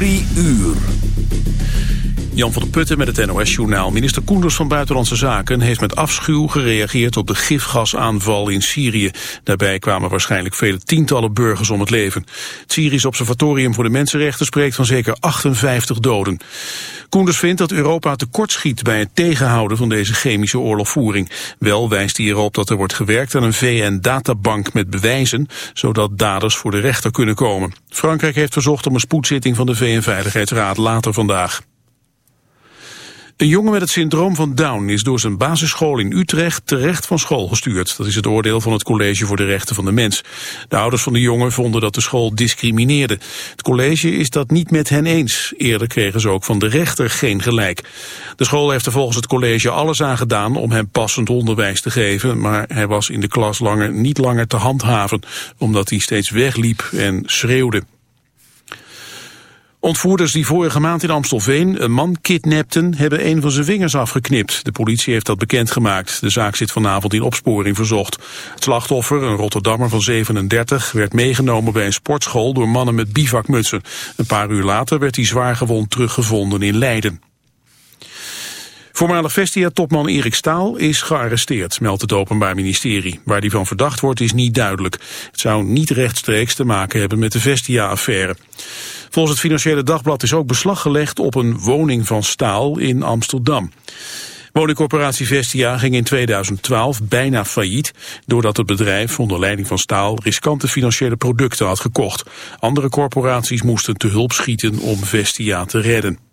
Drie uur. Jan van der Putten met het NOS-journaal. Minister Koenders van Buitenlandse Zaken heeft met afschuw gereageerd op de gifgasaanval in Syrië. Daarbij kwamen waarschijnlijk vele tientallen burgers om het leven. Het Syrisch Observatorium voor de Mensenrechten spreekt van zeker 58 doden. Koenders vindt dat Europa tekortschiet bij het tegenhouden van deze chemische oorlogvoering. Wel wijst hij erop dat er wordt gewerkt aan een VN-databank met bewijzen, zodat daders voor de rechter kunnen komen. Frankrijk heeft verzocht om een spoedzitting van de VN-veiligheidsraad later vandaag. Een jongen met het syndroom van Down is door zijn basisschool in Utrecht terecht van school gestuurd. Dat is het oordeel van het College voor de Rechten van de Mens. De ouders van de jongen vonden dat de school discrimineerde. Het college is dat niet met hen eens. Eerder kregen ze ook van de rechter geen gelijk. De school heeft er volgens het college alles aan gedaan om hem passend onderwijs te geven. Maar hij was in de klas langer niet langer te handhaven, omdat hij steeds wegliep en schreeuwde. Ontvoerders die vorige maand in Amstelveen een man kidnapten... hebben een van zijn vingers afgeknipt. De politie heeft dat bekendgemaakt. De zaak zit vanavond in opsporing verzocht. Het slachtoffer, een Rotterdammer van 37... werd meegenomen bij een sportschool door mannen met bivakmutsen. Een paar uur later werd hij zwaargewond teruggevonden in Leiden. Voormalig Vestia-topman Erik Staal is gearresteerd, meldt het Openbaar Ministerie. Waar hij van verdacht wordt is niet duidelijk. Het zou niet rechtstreeks te maken hebben met de Vestia-affaire. Volgens het Financiële Dagblad is ook beslag gelegd op een woning van Staal in Amsterdam. Woningcorporatie Vestia ging in 2012 bijna failliet... doordat het bedrijf onder leiding van Staal riskante financiële producten had gekocht. Andere corporaties moesten te hulp schieten om Vestia te redden.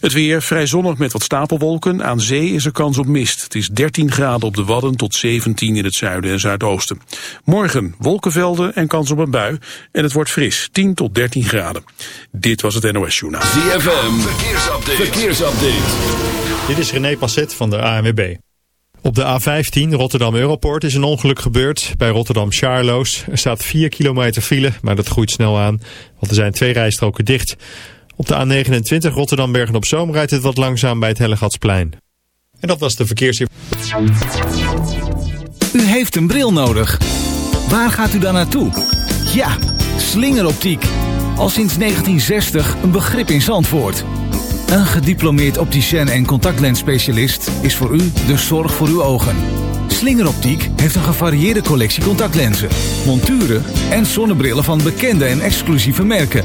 Het weer vrij zonnig met wat stapelwolken. Aan zee is er kans op mist. Het is 13 graden op de Wadden tot 17 in het zuiden en zuidoosten. Morgen wolkenvelden en kans op een bui. En het wordt fris, 10 tot 13 graden. Dit was het NOS Journaal. ZFM, verkeersupdate. verkeersupdate. Dit is René Passet van de ANWB. Op de A15 Rotterdam Europort is een ongeluk gebeurd bij Rotterdam Charloes. Er staat 4 kilometer file, maar dat groeit snel aan, want er zijn twee rijstroken dicht. Op de A29 Rotterdam-Bergen-op-Zoom rijdt het wat langzaam bij het Hellegatsplein. En dat was de verkeersinformatie. U heeft een bril nodig. Waar gaat u dan naartoe? Ja, slingeroptiek. Al sinds 1960 een begrip in Zandvoort. Een gediplomeerd opticien en contactlensspecialist is voor u de zorg voor uw ogen. Slingeroptiek heeft een gevarieerde collectie contactlenzen, monturen en zonnebrillen van bekende en exclusieve merken.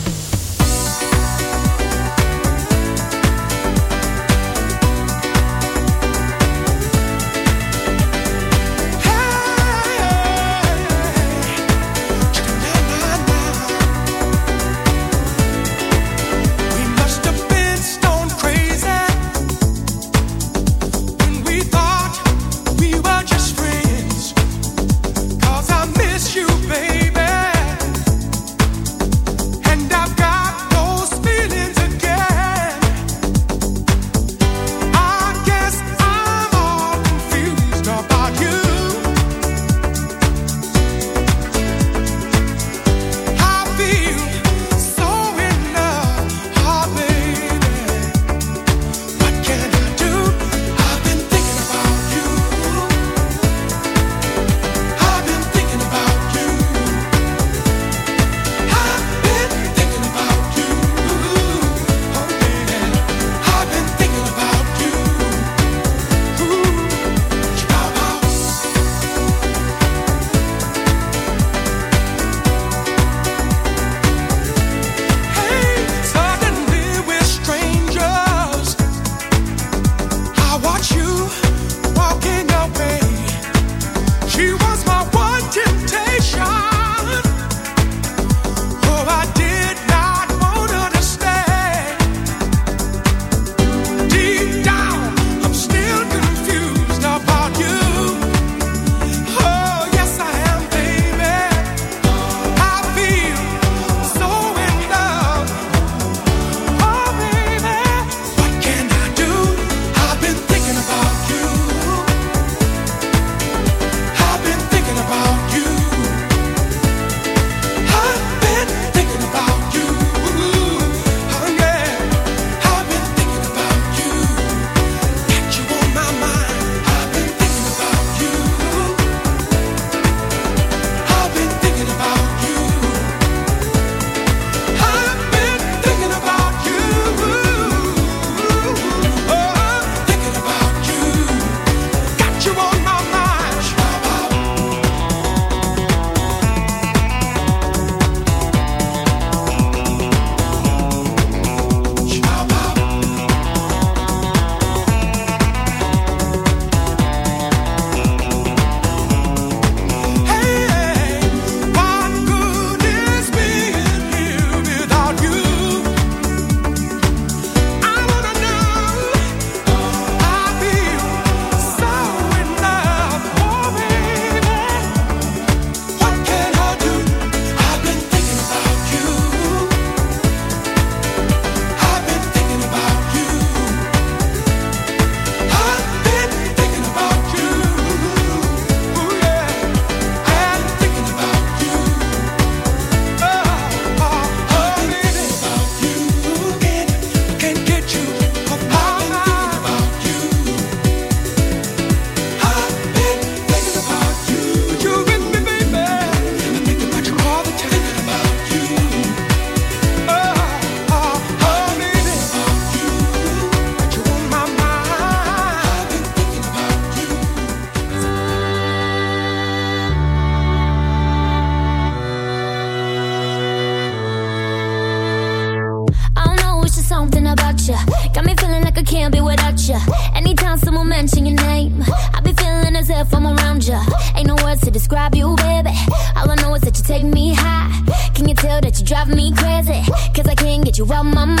my mind.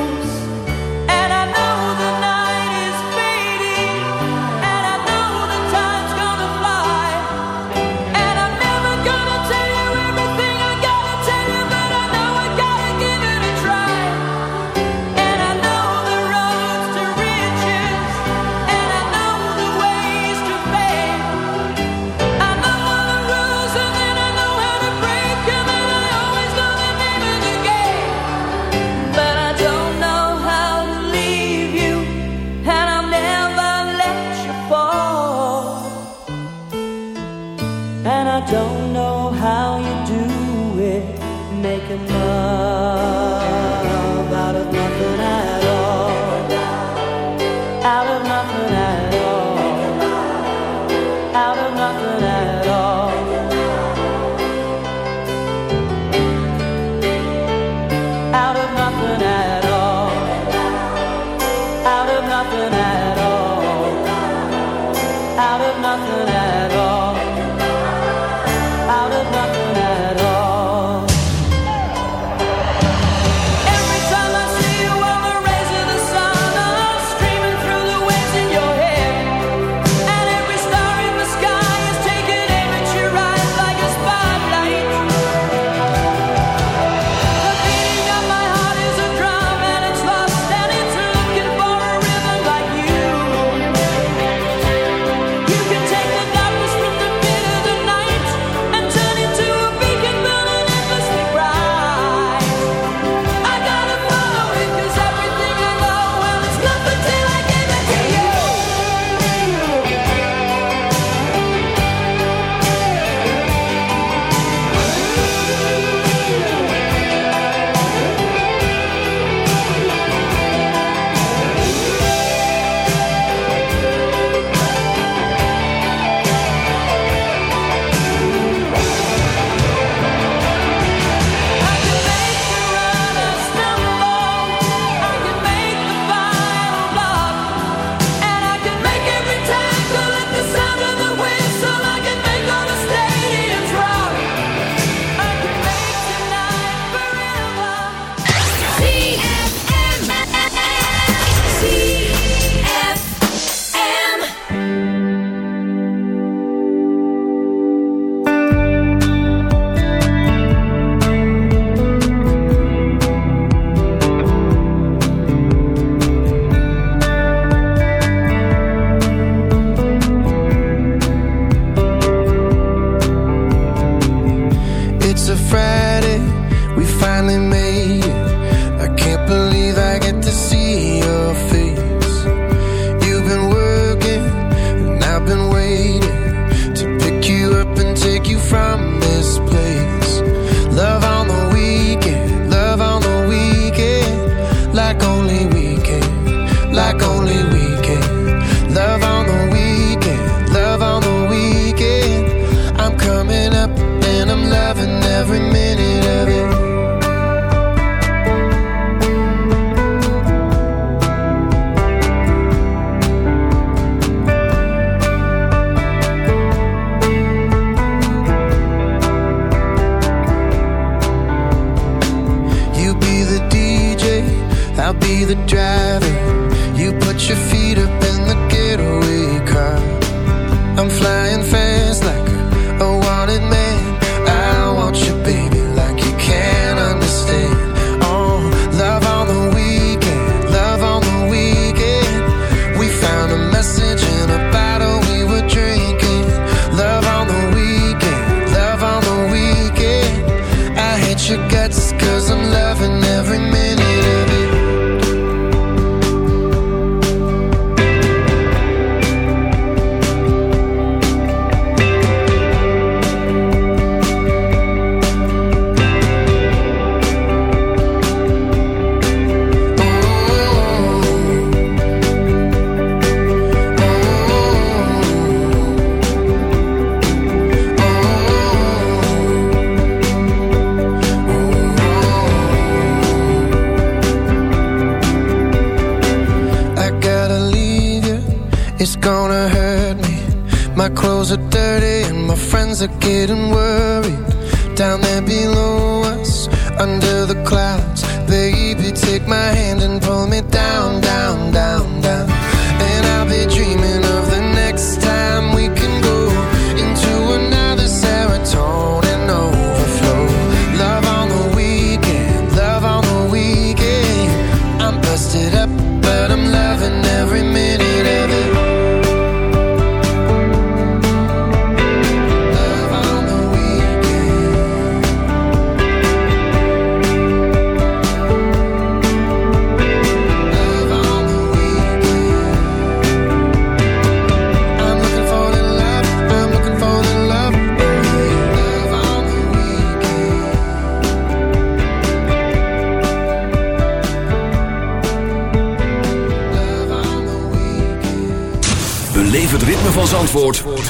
you from this place. the drag. getting worried. Down there below us, under the clouds Baby, take my hand and pull me down, down.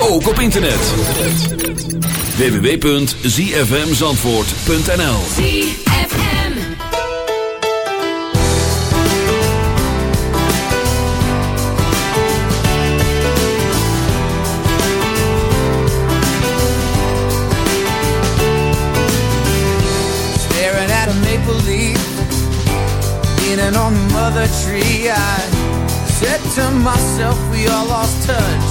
ook op internet. www.zfmzandvoort.nl ZFM Staring at a maple leaf Leaning on the mother tree. I said to myself we all lost touch.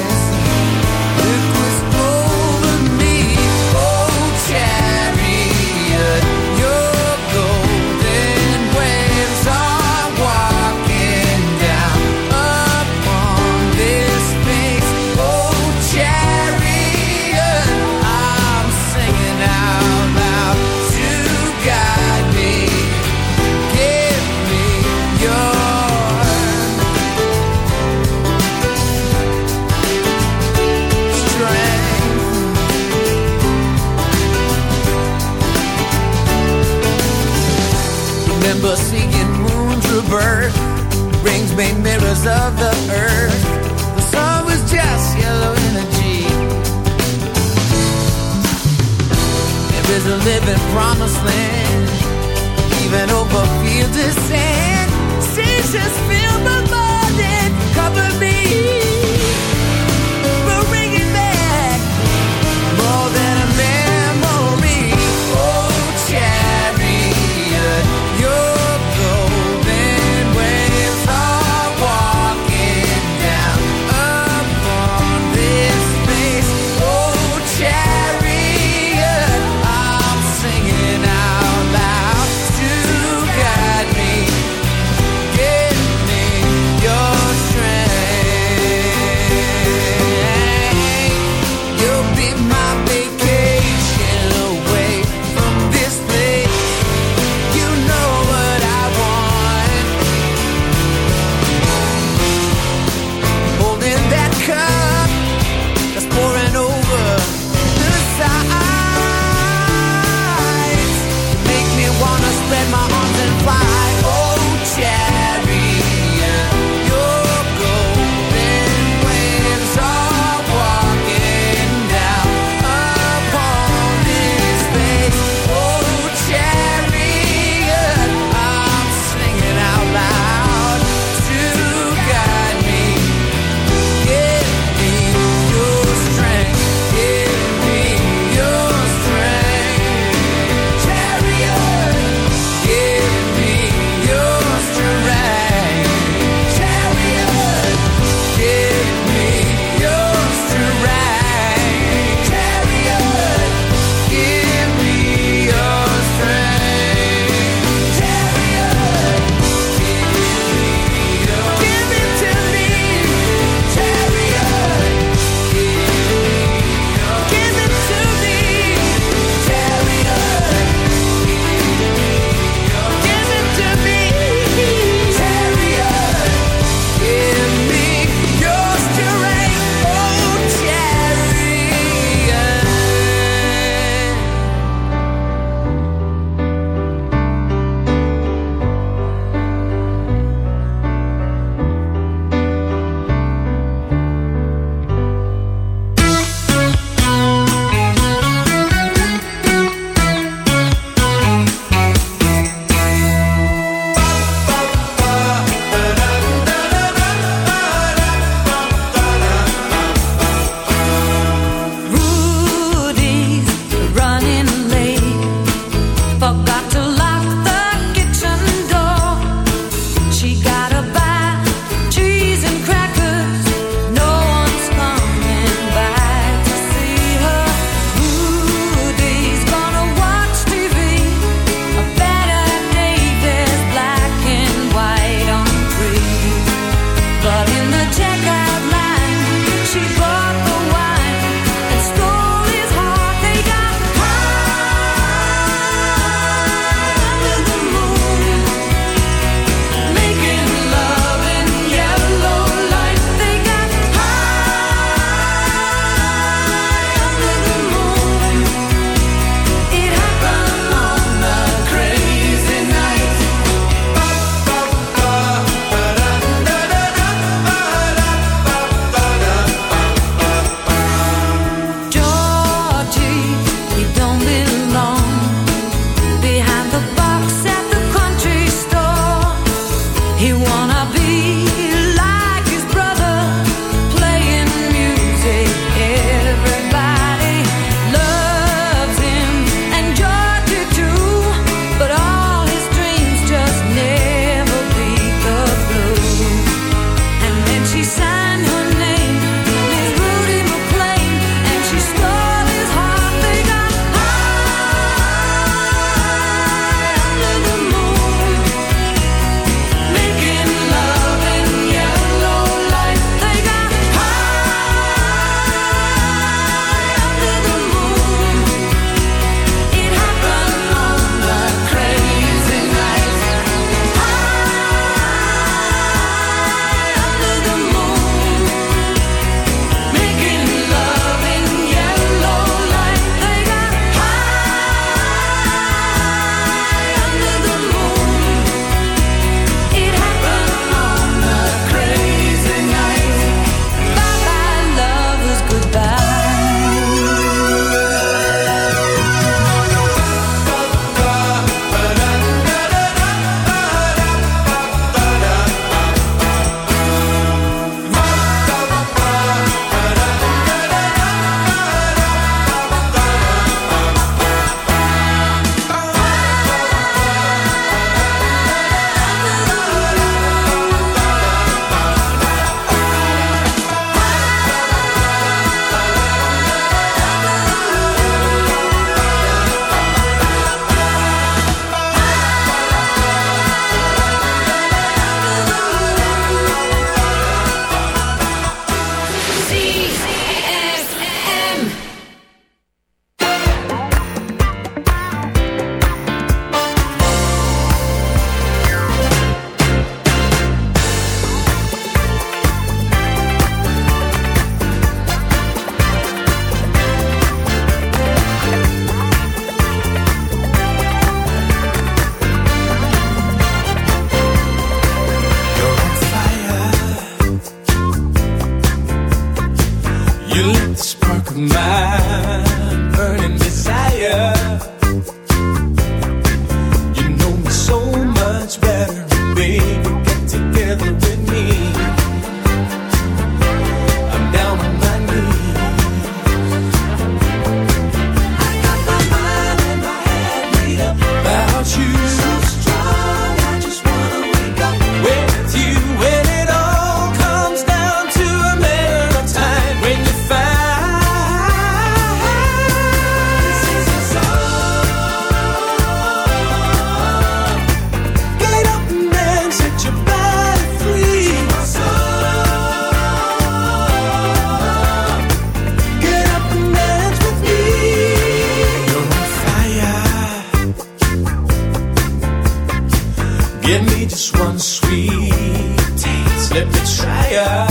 Just one sweet taste. Let me try ya.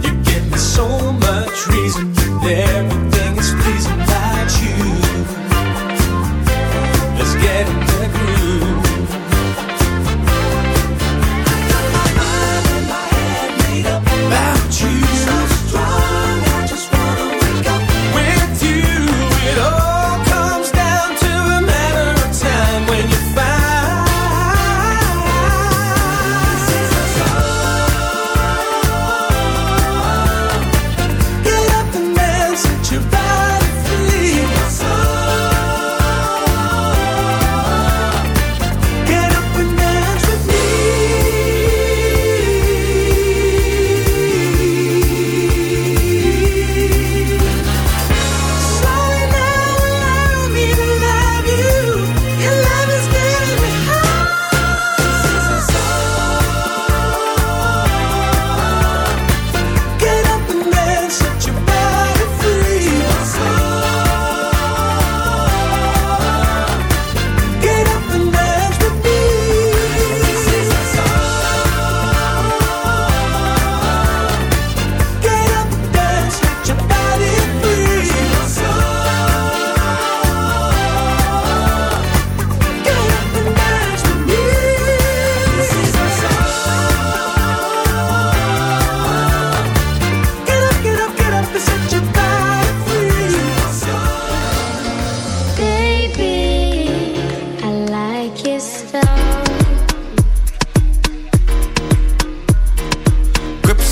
You give me so much reason. Everything is pleasing about you. Let's get in the groove.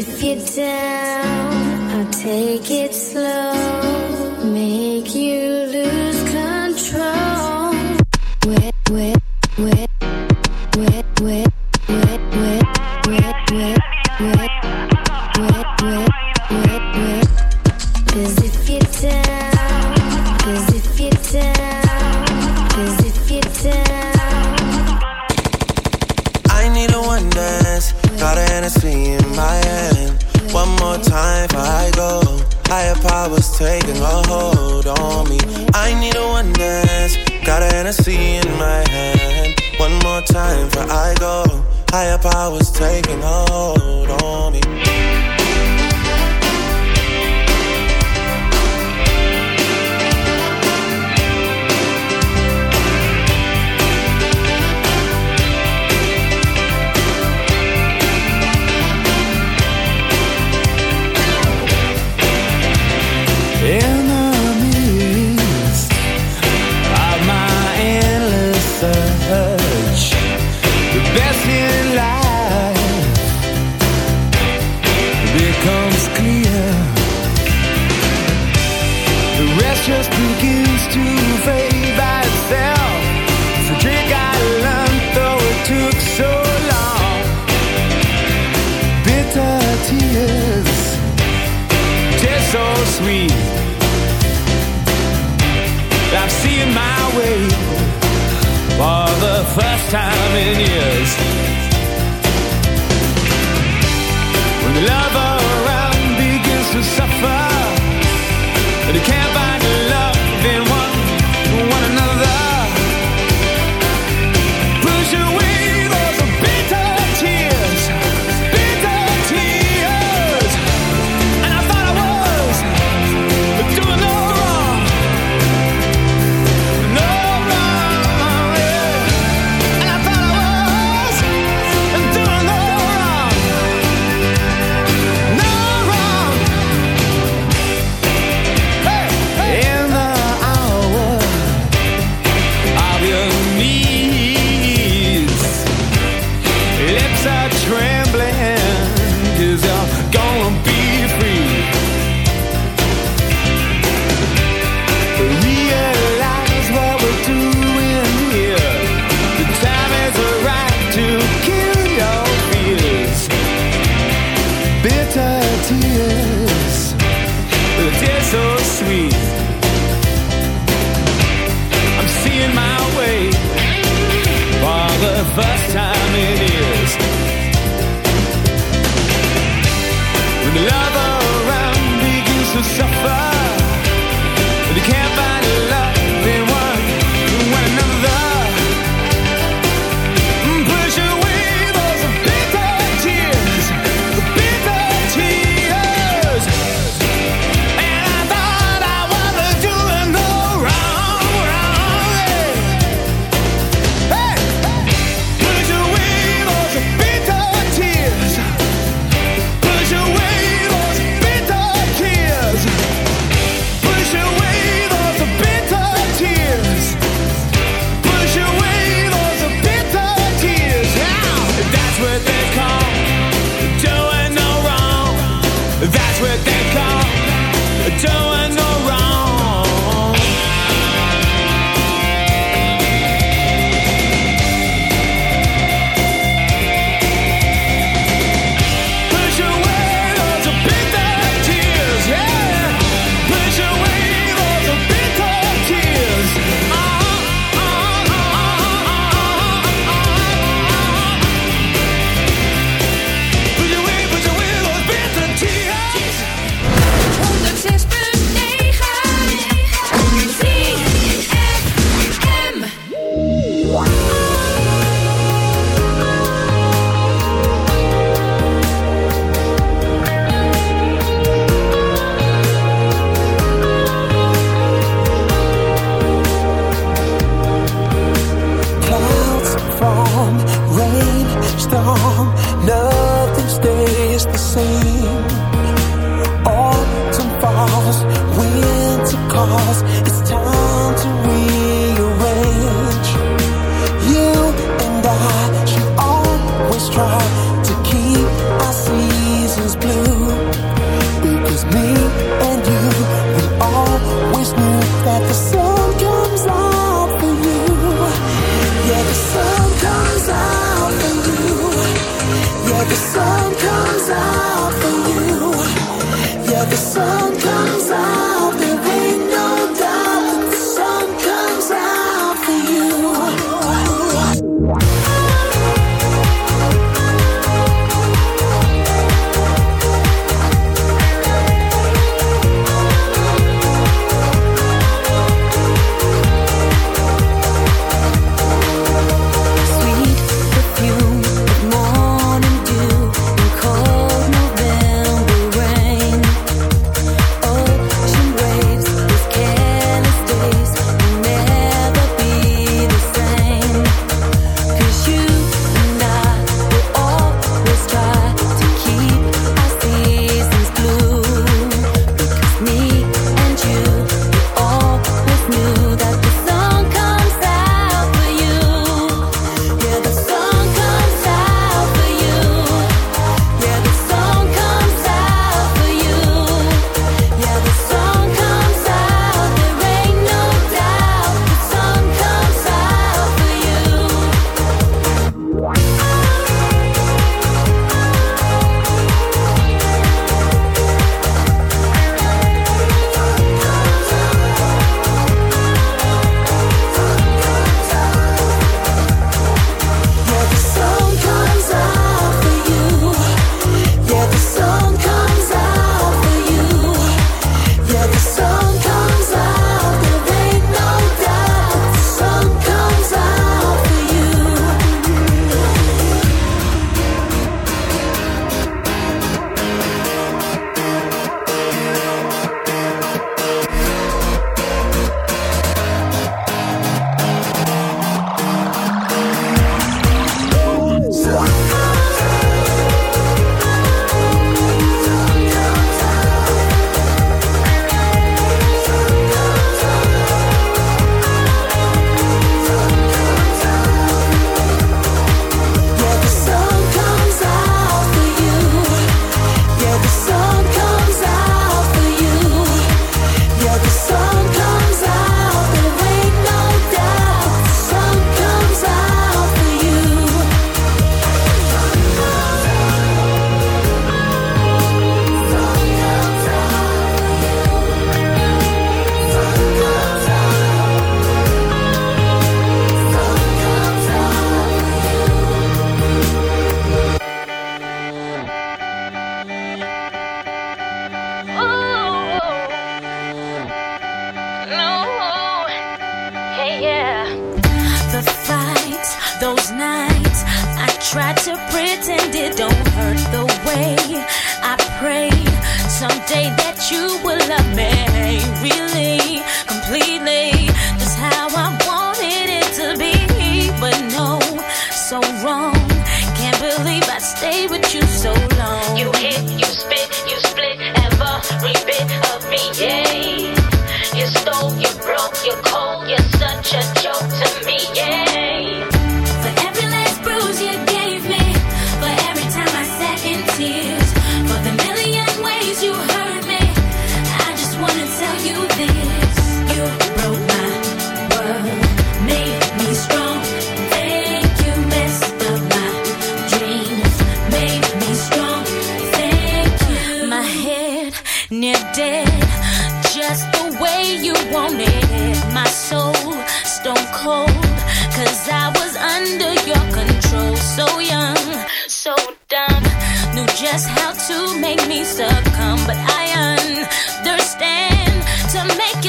If you're down, I'll take it slow, you can't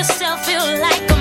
yourself feel like a